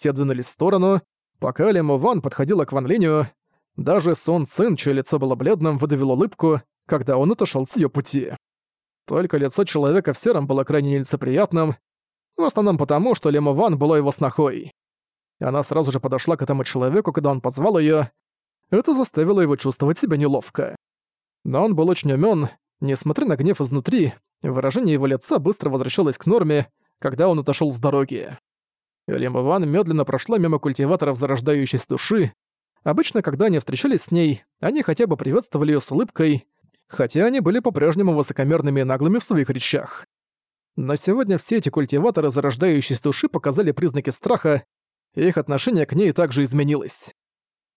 Все двинулись в сторону, пока Лиму Ван подходила к Ван Линю. Даже Сон Цин, чье лицо было бледным, выдавил улыбку, когда он отошел с ее пути. Только лицо человека в сером было крайне нелицеприятным, в основном потому, что Лиму Ван была его снохой. Она сразу же подошла к этому человеку, когда он позвал ее. Это заставило его чувствовать себя неловко. Но он был очень умён, несмотря на гнев изнутри, выражение его лица быстро возвращалось к норме, когда он отошёл с дороги. Лим Иван медленно прошла мимо культиваторов зарождающейся души. Обычно, когда они встречались с ней, они хотя бы приветствовали её с улыбкой, хотя они были по-прежнему высокомерными и наглыми в своих речах. Но сегодня все эти культиваторы зарождающейся души показали признаки страха, и их отношение к ней также изменилось.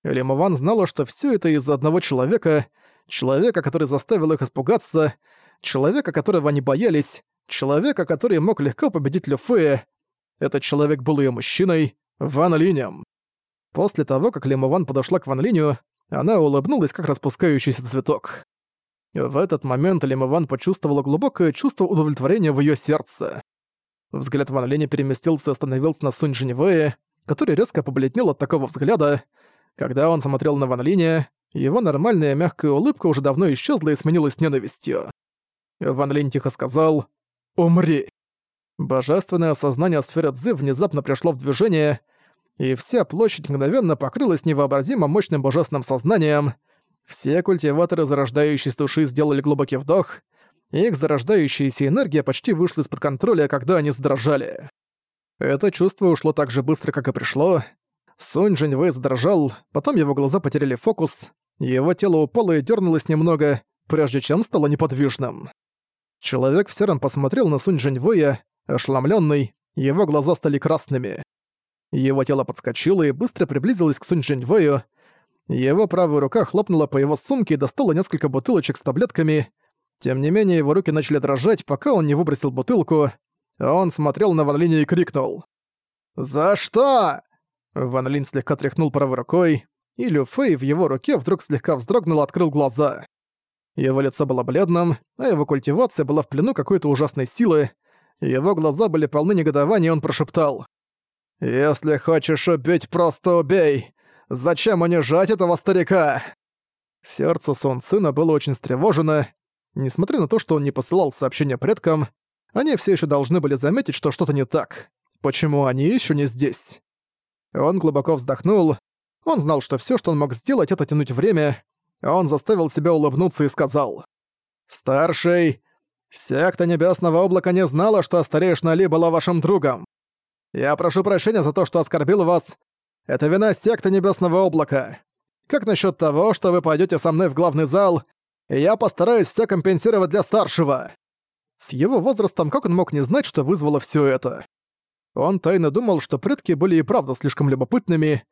Лимован знала, что все это из-за одного человека, человека, который заставил их испугаться, человека, которого они боялись, человека, который мог легко победить Люфея. Этот человек был ее мужчиной, Ван Линем. После того, как Лимован подошла к Ван Линю, она улыбнулась, как распускающийся цветок. В этот момент Лимован почувствовала глубокое чувство удовлетворения в ее сердце. Взгляд Ван Линя переместился и остановился на Сунь Женевее, который резко побледнел от такого взгляда. Когда он смотрел на Ван Линя, его нормальная мягкая улыбка уже давно исчезла и сменилась ненавистью. Ван Линь тихо сказал «Умри». Божественное осознание сферы Цзы внезапно пришло в движение, и вся площадь мгновенно покрылась невообразимо мощным божественным сознанием. Все культиваторы зарождающейся души сделали глубокий вдох, и их зарождающаяся энергия почти вышла из-под контроля, когда они задрожали. Это чувство ушло так же быстро, как и пришло. Сунь Джиньвэй задрожал, потом его глаза потеряли фокус, его тело упало и дернулось немного, прежде чем стало неподвижным. Человек в сером посмотрел на Сунь Джиньвэя, ошеломленный, его глаза стали красными. Его тело подскочило и быстро приблизилось к Сунь Джиньвэю. Его правая рука хлопнула по его сумке и достала несколько бутылочек с таблетками. Тем не менее, его руки начали дрожать, пока он не выбросил бутылку. Он смотрел на Ван Линя и крикнул. «За что?» Ван Линь слегка тряхнул правой рукой, и Лю Фэй в его руке вдруг слегка вздрогнул и открыл глаза. Его лицо было бледным, а его культивация была в плену какой-то ужасной силы. Его глаза были полны негодования, и он прошептал. «Если хочешь убить, просто убей! Зачем унижать этого старика?» Сердце Сон Сына было очень встревожено. Несмотря на то, что он не посылал сообщения предкам, они все еще должны были заметить, что что-то не так. Почему они еще не здесь? Он глубоко вздохнул. Он знал, что все, что он мог сделать, это тянуть время. Он заставил себя улыбнуться и сказал. «Старший, секта Небесного Облака не знала, что Старейшина Шнали была вашим другом. Я прошу прощения за то, что оскорбил вас. Это вина секты Небесного Облака. Как насчет того, что вы пойдете со мной в главный зал, и я постараюсь все компенсировать для старшего?» С его возрастом как он мог не знать, что вызвало все это? Он тайно думал, что предки были и правда слишком любопытными.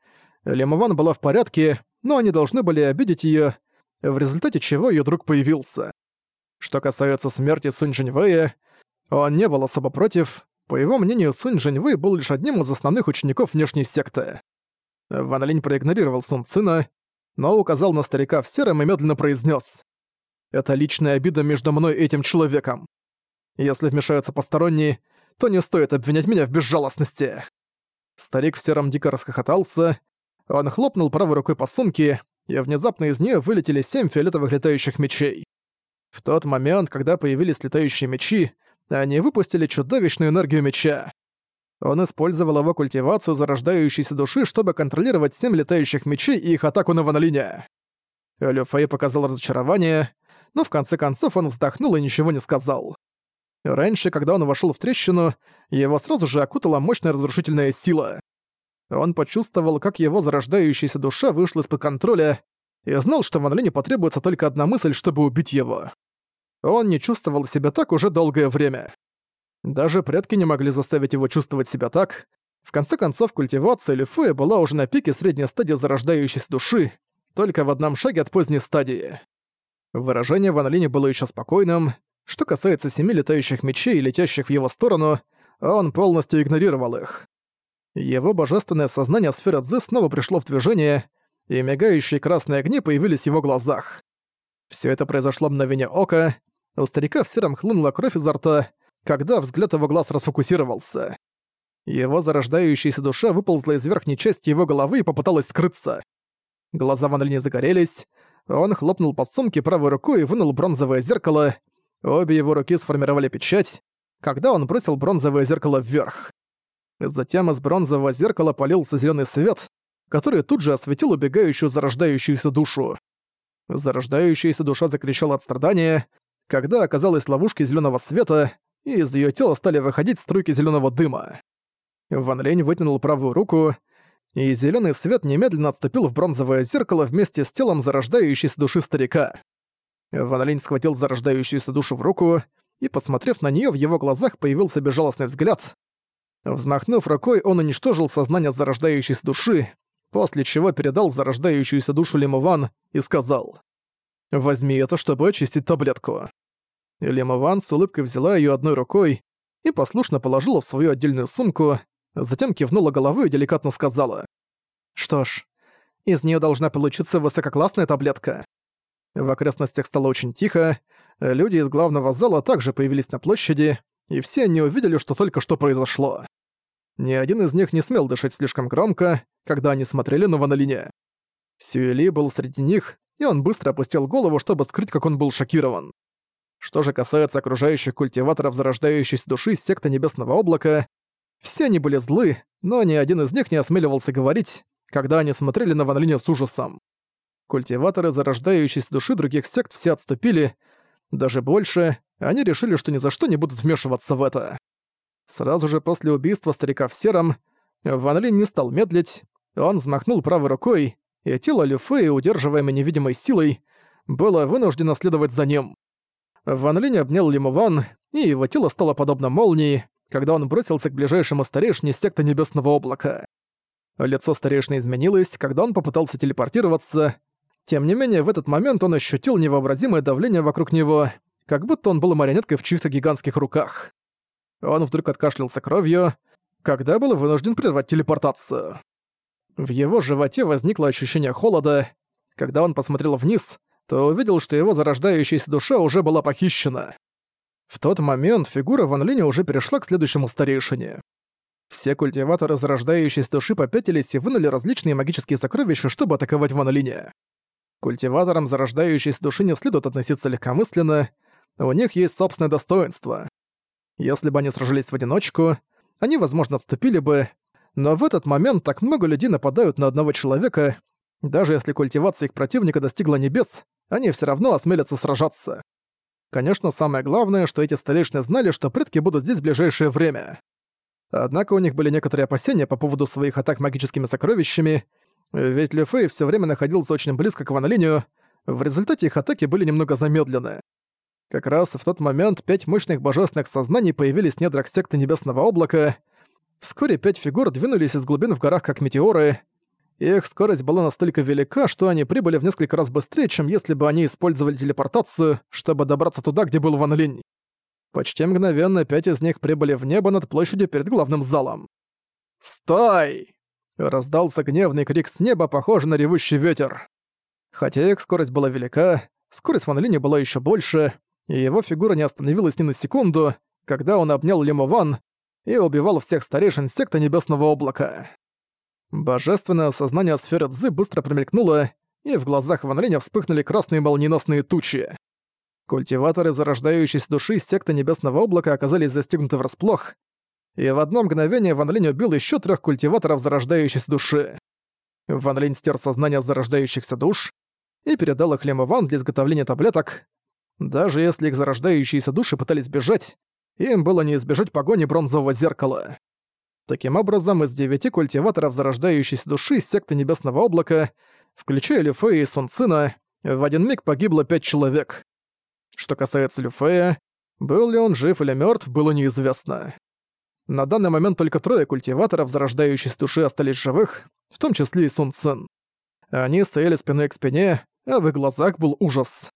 Лемован была в порядке, но они должны были обидеть ее, в результате чего ее друг появился. Что касается смерти Сунь Джиньвэя, он не был особо против. По его мнению, Сунь Джиньвэй был лишь одним из основных учеников внешней секты. Ван Линь проигнорировал Сун Цина, но указал на старика в сером и медленно произнес: «Это личная обида между мной и этим человеком. Если вмешаются посторонние, то не стоит обвинять меня в безжалостности». Старик в сером дико расхохотался. Он хлопнул правой рукой по сумке, и внезапно из нее вылетели семь фиолетовых летающих мечей. В тот момент, когда появились летающие мечи, они выпустили чудовищную энергию меча. Он использовал его культивацию зарождающейся души, чтобы контролировать семь летающих мечей и их атаку на Ванолиня. Люфей показал разочарование, но в конце концов он вздохнул и ничего не сказал. Раньше, когда он вошел в трещину, его сразу же окутала мощная разрушительная сила. Он почувствовал, как его зарождающаяся душа вышла из-под контроля, и знал, что Ван Линю потребуется только одна мысль, чтобы убить его. Он не чувствовал себя так уже долгое время. Даже предки не могли заставить его чувствовать себя так. В конце концов, культивация Лифуя была уже на пике средней стадии зарождающейся души, только в одном шаге от поздней стадии. Выражение Ван Линя было еще спокойным, что касается семи летающих мечей, летящих в его сторону, он полностью игнорировал их. Его божественное сознание сферы Цзы снова пришло в движение, и мигающие красные огни появились в его глазах. Все это произошло мгновение ока, у старика в сером хлынула кровь изо рта, когда взгляд его глаз расфокусировался. Его зарождающаяся душа выползла из верхней части его головы и попыталась скрыться. Глаза Ван Линя загорелись, он хлопнул по сумке правой рукой и вынул бронзовое зеркало. Обе его руки сформировали печать, когда он бросил бронзовое зеркало вверх. Затем из бронзового зеркала полился зеленый свет, который тут же осветил убегающую зарождающуюся душу. Зарождающаяся душа закричала от страдания, когда оказалась в ловушке зеленого света, и из ее тела стали выходить струйки зеленого дыма. Ван Лень вытянул правую руку, и зеленый свет немедленно отступил в бронзовое зеркало вместе с телом зарождающейся души старика. Ван Лень схватил зарождающуюся душу в руку, и, посмотрев на нее, в его глазах появился безжалостный взгляд. Взмахнув рукой, он уничтожил сознание зарождающейся души, после чего передал зарождающуюся душу Лимован и сказал «Возьми это, чтобы очистить таблетку». Лимован с улыбкой взяла ее одной рукой и послушно положила в свою отдельную сумку, затем кивнула головой и деликатно сказала. «Что ж, из нее должна получиться высококлассная таблетка». В окрестностях стало очень тихо, люди из главного зала также появились на площади, и все они увидели, что только что произошло. Ни один из них не смел дышать слишком громко, когда они смотрели на Ванолине. Сюэли был среди них, и он быстро опустил голову, чтобы скрыть, как он был шокирован. Что же касается окружающих культиваторов зарождающейся души секты Небесного Облака, все они были злы, но ни один из них не осмеливался говорить, когда они смотрели на Ван Линя с ужасом. Культиваторы зарождающейся души других сект все отступили, даже больше, они решили, что ни за что не будут вмешиваться в это. Сразу же после убийства старика в сером, Ван Линь не стал медлить, он взмахнул правой рукой, и тело Люфея, удерживаемое невидимой силой, было вынуждено следовать за ним. Ван Линь обнял Лиму Ван, и его тело стало подобно молнии, когда он бросился к ближайшему старейшине секты Небесного Облака. Лицо старейшины изменилось, когда он попытался телепортироваться. Тем не менее, в этот момент он ощутил невообразимое давление вокруг него, как будто он был марионеткой в чьих-то гигантских руках. Он вдруг откашлялся кровью, когда был вынужден прервать телепортацию. В его животе возникло ощущение холода. Когда он посмотрел вниз, то увидел, что его зарождающаяся душа уже была похищена. В тот момент фигура Ван Линя уже перешла к следующему старейшине. Все культиваторы зарождающейся души попятились и вынули различные магические сокровища, чтобы атаковать Ван Линя. Культиваторам зарождающейся души не следует относиться легкомысленно, у них есть собственное достоинство. Если бы они сражались в одиночку, они, возможно, отступили бы, но в этот момент так много людей нападают на одного человека, даже если культивация их противника достигла небес, они все равно осмелятся сражаться. Конечно, самое главное, что эти старейшины знали, что предки будут здесь в ближайшее время. Однако у них были некоторые опасения по поводу своих атак магическими сокровищами, ведь Лю Фэй всё время находился очень близко к Ван Линю, в результате их атаки были немного замедлены. Как раз в тот момент пять мощных божественных сознаний появились в недрах секты Небесного Облака. Вскоре пять фигур двинулись из глубин в горах как метеоры, их скорость была настолько велика, что они прибыли в несколько раз быстрее, чем если бы они использовали телепортацию, чтобы добраться туда, где был Ван Линь. Почти мгновенно пять из них прибыли в небо над площадью перед главным залом. «Стой!» — раздался гневный крик с неба, похожий на ревущий ветер. Хотя их скорость была велика, скорость Ван Линя была еще больше, и его фигура не остановилась ни на секунду, когда он обнял Лиму Ван и убивал всех старейшин секты Небесного Облака. Божественное сознание сферы Цзы быстро промелькнуло, и в глазах Ван Линя вспыхнули красные молниеносные тучи. Культиваторы зарождающейся души секты Небесного Облака оказались застигнуты врасплох, и в одно мгновение Ван Линь убил еще трех культиваторов зарождающейся души. Ван Линь стер сознание зарождающихся душ и передал их Лему Ван для изготовления таблеток. Даже если их зарождающиеся души пытались бежать, им было не избежать погони бронзового зеркала. Таким образом, из девяти культиваторов зарождающейся души секты Небесного Облака, включая Люфея и Сун Цина, в один миг погибло пять человек. Что касается Люфея, был ли он жив или мертв, было неизвестно. На данный момент только трое культиваторов зарождающейся души остались живых, в том числе и Сун Цин. Они стояли спиной к спине, а в их глазах был ужас.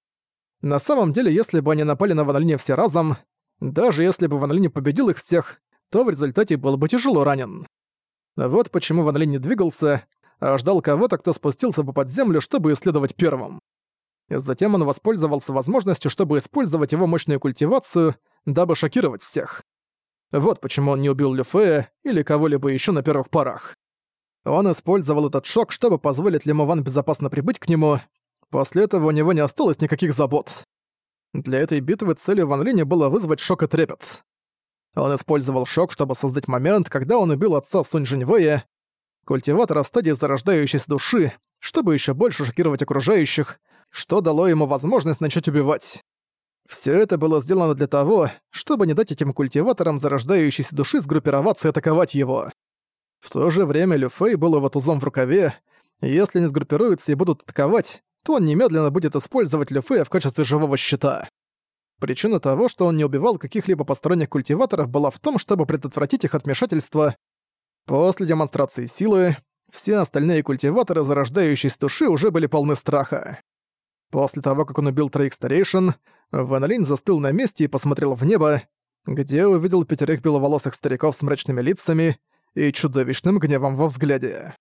На самом деле, если бы они напали на Ван все разом, даже если бы Ван победил их всех, то в результате был бы тяжело ранен. Вот почему Ван Линь не двигался, а ждал кого-то, кто спустился бы под землю, чтобы исследовать первым. Затем он воспользовался возможностью, чтобы использовать его мощную культивацию, дабы шокировать всех. Вот почему он не убил Люфея или кого-либо еще на первых порах. Он использовал этот шок, чтобы позволить Лимо Ван безопасно прибыть к нему. После этого у него не осталось никаких забот. Для этой битвы целью Ван Линя было вызвать шок и трепет. Он использовал шок, чтобы создать момент, когда он убил отца Сунь Жиньвэя, культиватора стадии зарождающейся души, чтобы еще больше шокировать окружающих, что дало ему возможность начать убивать. Все это было сделано для того, чтобы не дать этим культиваторам зарождающейся души сгруппироваться и атаковать его. В то же время Лю Фэй был его тузом в рукаве, и если они сгруппируются и будут атаковать, то он немедленно будет использовать Лю Фэя в качестве живого щита. Причина того, что он не убивал каких-либо посторонних культиваторов, была в том, чтобы предотвратить их от вмешательства. После демонстрации силы, все остальные культиваторы зарождающейся души уже были полны страха. После того, как он убил троих старейшин, Ван Линь застыл на месте и посмотрел в небо, где увидел пятерых беловолосых стариков с мрачными лицами и чудовищным гневом во взгляде.